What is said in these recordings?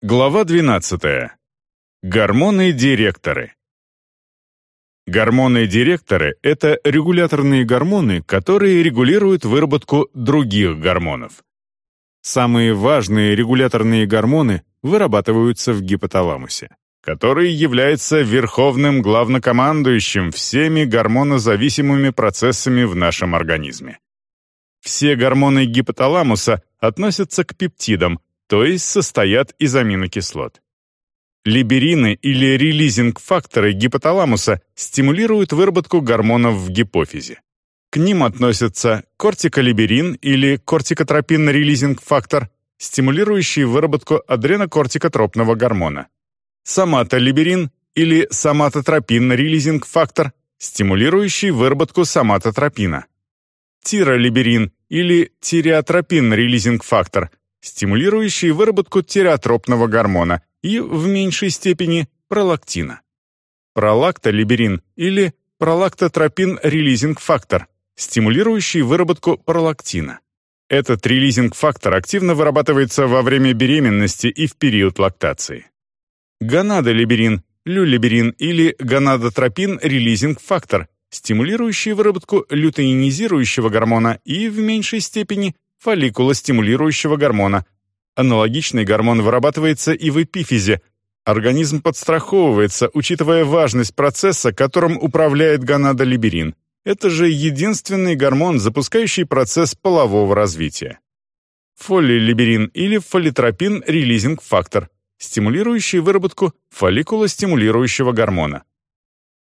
Глава 12. Гормоны-директоры. Гормоны-директоры — это регуляторные гормоны, которые регулируют выработку других гормонов. Самые важные регуляторные гормоны вырабатываются в гипоталамусе, который является верховным главнокомандующим всеми гормонозависимыми процессами в нашем организме. Все гормоны гипоталамуса относятся к пептидам, то есть состоят из аминокислот. Либерины или релизинг-факторы гипоталамуса стимулируют выработку гормонов в гипофизе. К ним относятся кортиколиберин или кортикотропин-релизинг-фактор, стимулирующий выработку адренокортикотропного гормона, соматолиберин или соматотропин-релизинг-фактор, стимулирующий выработку соматотропина, тиролиберин или тиреотропин-релизинг-фактор, стимулирующий выработку тиреотропного гормона и, в меньшей степени, пролактина. Пролактолиберин или пролактотропин-релизинг-фактор, стимулирующий выработку пролактина. Этот релизинг-фактор активно вырабатывается во время беременности и в период лактации. Гонадолиберин, люлиберин или гонадотропин-релизинг-фактор, стимулирующий выработку лютеинизирующего гормона и, в меньшей степени, фолликулостимулирующего гормона. Аналогичный гормон вырабатывается и в эпифизе. Организм подстраховывается, учитывая важность процесса, которым управляет гонадолиберин. Это же единственный гормон, запускающий процесс полового развития. Фоллилиберин или фоллитропин-релизинг-фактор, стимулирующий выработку фолликулостимулирующего гормона.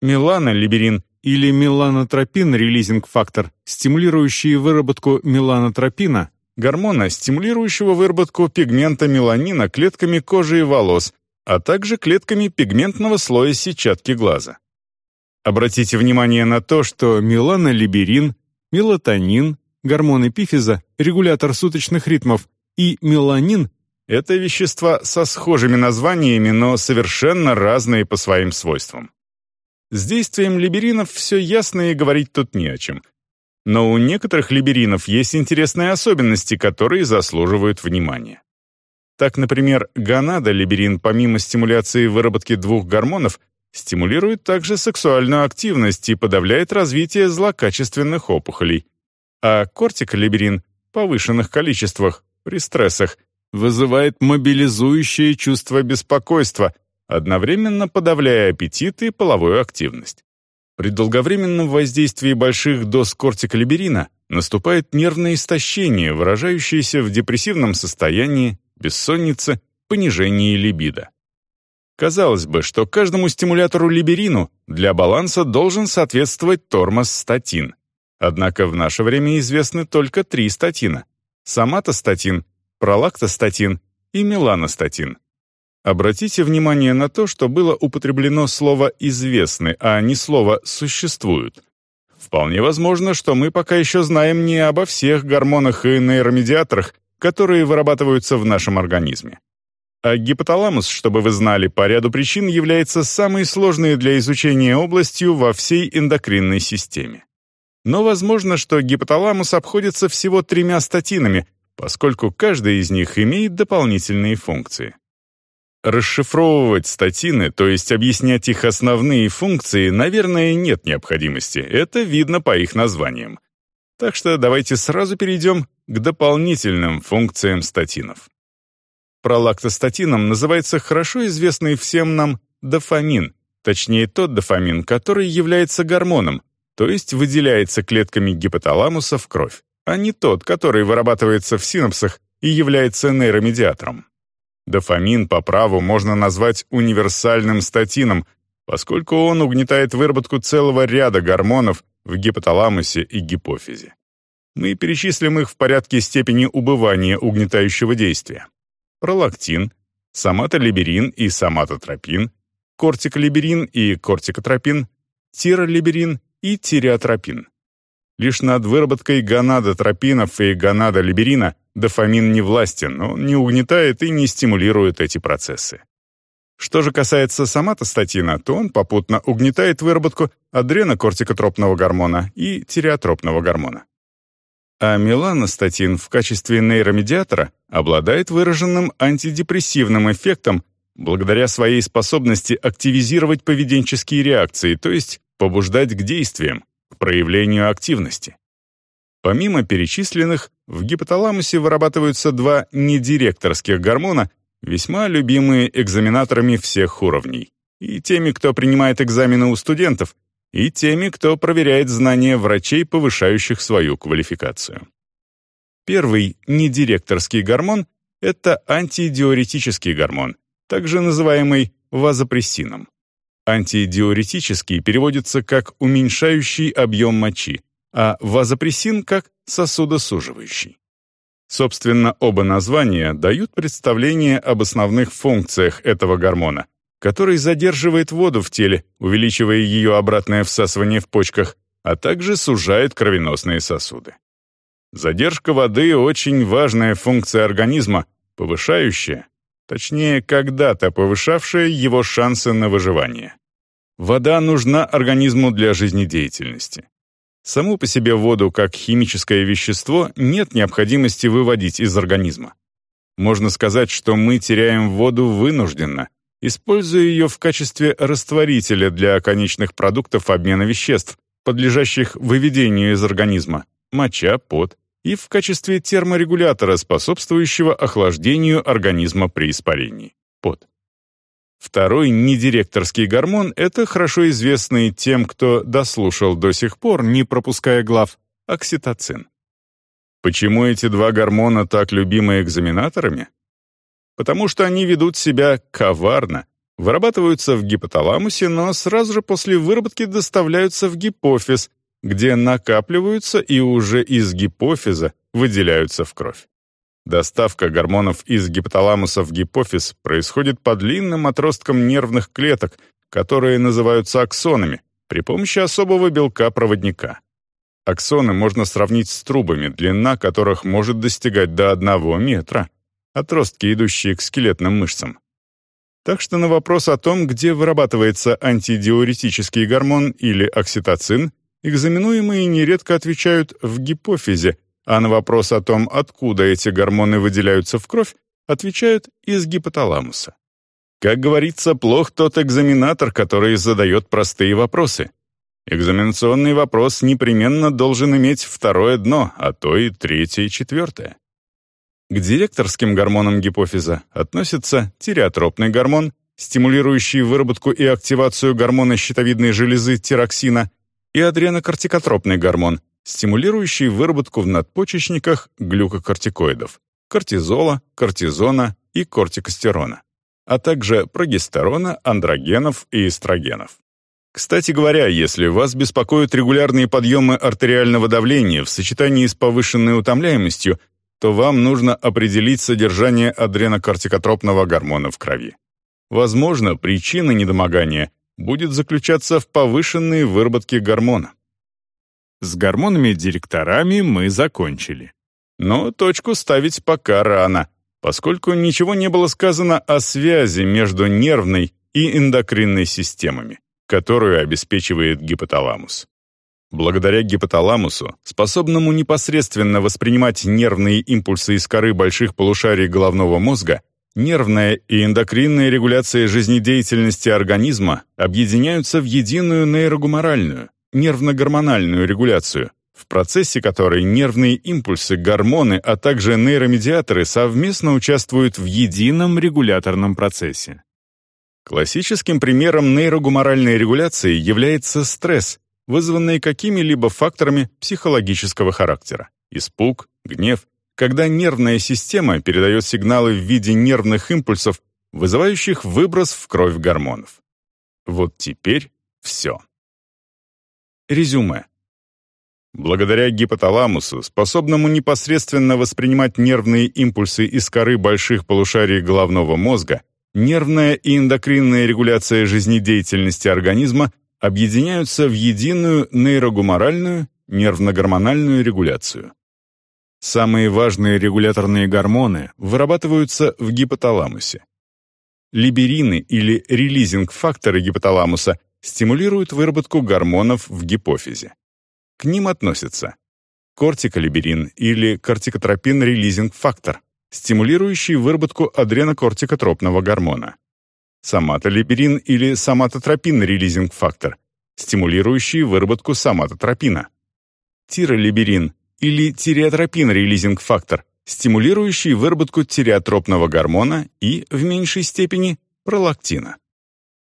Меланолиберин или меланотропин-релизинг-фактор, стимулирующий выработку меланотропина, гормона, стимулирующего выработку пигмента меланина клетками кожи и волос, а также клетками пигментного слоя сетчатки глаза. Обратите внимание на то, что меланолиберин, мелатонин, гормон эпифиза, регулятор суточных ритмов и меланин — это вещества со схожими названиями, но совершенно разные по своим свойствам. С действием либеринов все ясно и говорить тут не о чем. Но у некоторых либеринов есть интересные особенности, которые заслуживают внимания. Так, например, гонадолиберин, помимо стимуляции выработки двух гормонов, стимулирует также сексуальную активность и подавляет развитие злокачественных опухолей. А кортиколиберин в повышенных количествах, при стрессах, вызывает мобилизующее чувство беспокойства, одновременно подавляя аппетит и половую активность. При долговременном воздействии больших доз кортиколиберина наступает нервное истощение, выражающееся в депрессивном состоянии, бессоннице, понижении либидо. Казалось бы, что каждому стимулятору либерину для баланса должен соответствовать тормоз статин. Однако в наше время известны только три статина – соматостатин, пролактостатин и меланостатин. Обратите внимание на то, что было употреблено слово «известны», а не слово «существуют». Вполне возможно, что мы пока еще знаем не обо всех гормонах и нейромедиаторах, которые вырабатываются в нашем организме. А гипоталамус, чтобы вы знали, по ряду причин является самой сложной для изучения областью во всей эндокринной системе. Но возможно, что гипоталамус обходится всего тремя статинами, поскольку каждый из них имеет дополнительные функции. Расшифровывать статины, то есть объяснять их основные функции, наверное, нет необходимости. Это видно по их названиям. Так что давайте сразу перейдем к дополнительным функциям статинов. Пролактостатином называется хорошо известный всем нам дофамин, точнее тот дофамин, который является гормоном, то есть выделяется клетками гипоталамуса в кровь, а не тот, который вырабатывается в синапсах и является нейромедиатором. Дофамин по праву можно назвать универсальным статином, поскольку он угнетает выработку целого ряда гормонов в гипоталамусе и гипофизе. Мы перечислим их в порядке степени убывания угнетающего действия. Пролактин, соматолиберин и соматотропин, кортиколиберин и кортикотропин, тиролиберин и тиреотропин. Лишь над выработкой гонадотропинов и гонадолиберина дофамин не властен, он не угнетает и не стимулирует эти процессы. Что же касается соматостатина, то он попутно угнетает выработку адренокортикотропного гормона и тиреотропного гормона. а меланостатин в качестве нейромедиатора обладает выраженным антидепрессивным эффектом благодаря своей способности активизировать поведенческие реакции, то есть побуждать к действиям, проявлению активности. Помимо перечисленных, в гипоталамусе вырабатываются два недиректорских гормона, весьма любимые экзаменаторами всех уровней, и теми, кто принимает экзамены у студентов, и теми, кто проверяет знания врачей, повышающих свою квалификацию. Первый недиректорский гормон — это антидиуретический гормон, также называемый вазопрессином. Антидиуретический переводится как уменьшающий объем мочи, а вазопрессин как сосудосуживающий. Собственно, оба названия дают представление об основных функциях этого гормона, который задерживает воду в теле, увеличивая ее обратное всасывание в почках, а также сужает кровеносные сосуды. Задержка воды — очень важная функция организма, повышающая, точнее, когда-то повышавшая его шансы на выживание. Вода нужна организму для жизнедеятельности. Саму по себе воду как химическое вещество нет необходимости выводить из организма. Можно сказать, что мы теряем воду вынужденно, используя ее в качестве растворителя для конечных продуктов обмена веществ, подлежащих выведению из организма, моча, пот, и в качестве терморегулятора, способствующего охлаждению организма при испарении, пот. Второй недиректорский гормон — это хорошо известный тем, кто дослушал до сих пор, не пропуская глав, окситоцин. Почему эти два гормона так любимы экзаменаторами? потому что они ведут себя коварно, вырабатываются в гипоталамусе, но сразу же после выработки доставляются в гипофиз, где накапливаются и уже из гипофиза выделяются в кровь. Доставка гормонов из гипоталамуса в гипофиз происходит по длинным отросткам нервных клеток, которые называются аксонами, при помощи особого белка-проводника. Аксоны можно сравнить с трубами, длина которых может достигать до 1 метра отростки, идущие к скелетным мышцам. Так что на вопрос о том, где вырабатывается антидиуретический гормон или окситоцин, экзаменуемые нередко отвечают в гипофизе, а на вопрос о том, откуда эти гормоны выделяются в кровь, отвечают из гипоталамуса. Как говорится, плох тот экзаменатор, который задает простые вопросы. Экзаменационный вопрос непременно должен иметь второе дно, а то и третье и четвертое. К директорским гормонам гипофиза относятся тиреотропный гормон, стимулирующий выработку и активацию гормона щитовидной железы тироксина, и адренокортикотропный гормон, стимулирующий выработку в надпочечниках глюкокортикоидов, кортизола, кортизона и кортикостерона, а также прогестерона, андрогенов и эстрогенов. Кстати говоря, если вас беспокоят регулярные подъемы артериального давления в сочетании с повышенной утомляемостью, то вам нужно определить содержание адренокортикотропного гормона в крови. Возможно, причина недомогания будет заключаться в повышенной выработке гормона. С гормонами-директорами мы закончили. Но точку ставить пока рано, поскольку ничего не было сказано о связи между нервной и эндокринной системами, которую обеспечивает гипоталамус. Благодаря гипоталамусу, способному непосредственно воспринимать нервные импульсы из коры больших полушарий головного мозга, нервная и эндокринная регуляция жизнедеятельности организма объединяются в единую нейрогуморальную, нервно-гормональную регуляцию, в процессе которой нервные импульсы, гормоны, а также нейромедиаторы совместно участвуют в едином регуляторном процессе. Классическим примером нейрогуморальной регуляции является стресс, вызванные какими-либо факторами психологического характера – испуг, гнев, когда нервная система передает сигналы в виде нервных импульсов, вызывающих выброс в кровь гормонов. Вот теперь все. Резюме. Благодаря гипоталамусу, способному непосредственно воспринимать нервные импульсы из коры больших полушарий головного мозга, нервная и эндокринная регуляция жизнедеятельности организма объединяются в единую нейрогуморальную нервно-гормональную регуляцию. Самые важные регуляторные гормоны вырабатываются в гипоталамусе. Либерины или релизинг-факторы гипоталамуса стимулируют выработку гормонов в гипофизе. К ним относятся кортиколиберин или кортикотропин-релизинг-фактор, стимулирующий выработку адренокортикотропного гормона, соматолиберин или соматотропин-релизинг-фактор, стимулирующий выработку соматотропина, тиролиберин или тиреотропин-релизинг-фактор, стимулирующий выработку тиреотропного гормона и, в меньшей степени, пролактина.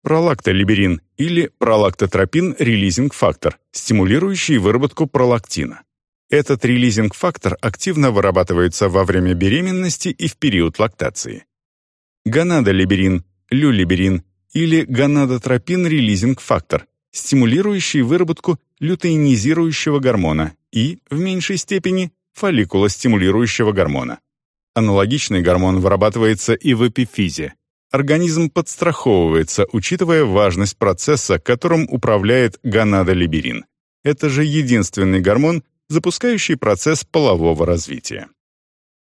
Пролактолиберин или пролактотропин-релизинг-фактор, стимулирующий выработку пролактина. Этот релизинг-фактор активно вырабатывается во время беременности и в период лактации. Гонадолиберин, люлиберин или гонадотропин-релизинг-фактор, стимулирующий выработку лютеинизирующего гормона и, в меньшей степени, фолликулостимулирующего гормона. Аналогичный гормон вырабатывается и в эпифизе. Организм подстраховывается, учитывая важность процесса, которым управляет гонадолиберин. Это же единственный гормон, запускающий процесс полового развития.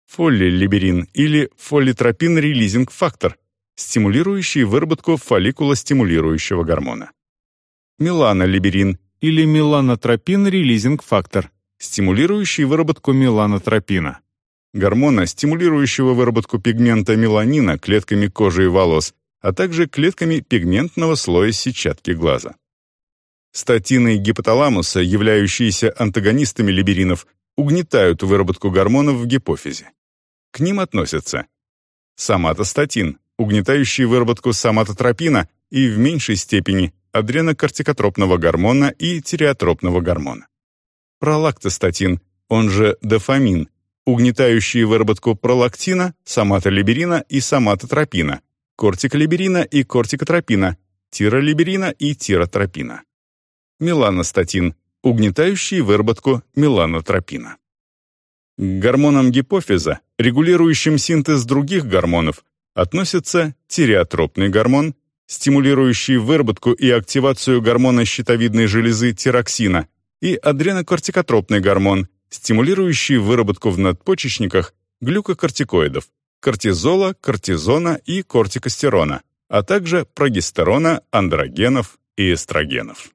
Фоллилиберин или фоллитропин-релизинг-фактор, стимулирующий выработку фолликулостимулирующего гормона. Меланолиберин или меланотропин-релизинг-фактор, стимулирующий выработку меланотропина, гормона, стимулирующего выработку пигмента меланина клетками кожи и волос, а также клетками пигментного слоя сетчатки глаза. Статины гипоталамуса, являющиеся антагонистами либеринов, угнетают выработку гормонов в гипофизе. К ним относятся соматостатин, угнетающий выработку соматотропина и в меньшей степени адренокортикотропного гормона и тиреотропного гормона. Пролактостатин, он же дофамин, угнетающий выработку пролактина, соматолиберина и соматотропина, кортиколиберина и кортикотропина, тиролиберина и тиротропина. Меланостатин, угнетающий выработку меланотропина. К гормонам гипофиза, регулирующим синтез других гормонов, относятся тиреотропный гормон, стимулирующий выработку и активацию гормона щитовидной железы тироксина, и адренокортикотропный гормон, стимулирующий выработку в надпочечниках глюкокортикоидов, кортизола, кортизона и кортикостерона, а также прогестерона, андрогенов и эстрогенов.